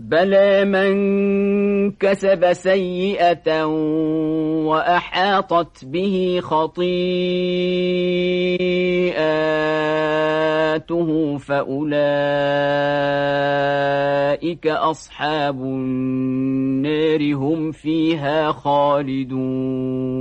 بلى من كسب سيئة وأحاطت به خطيئاته فأولئك أصحاب النار هم فيها خالدون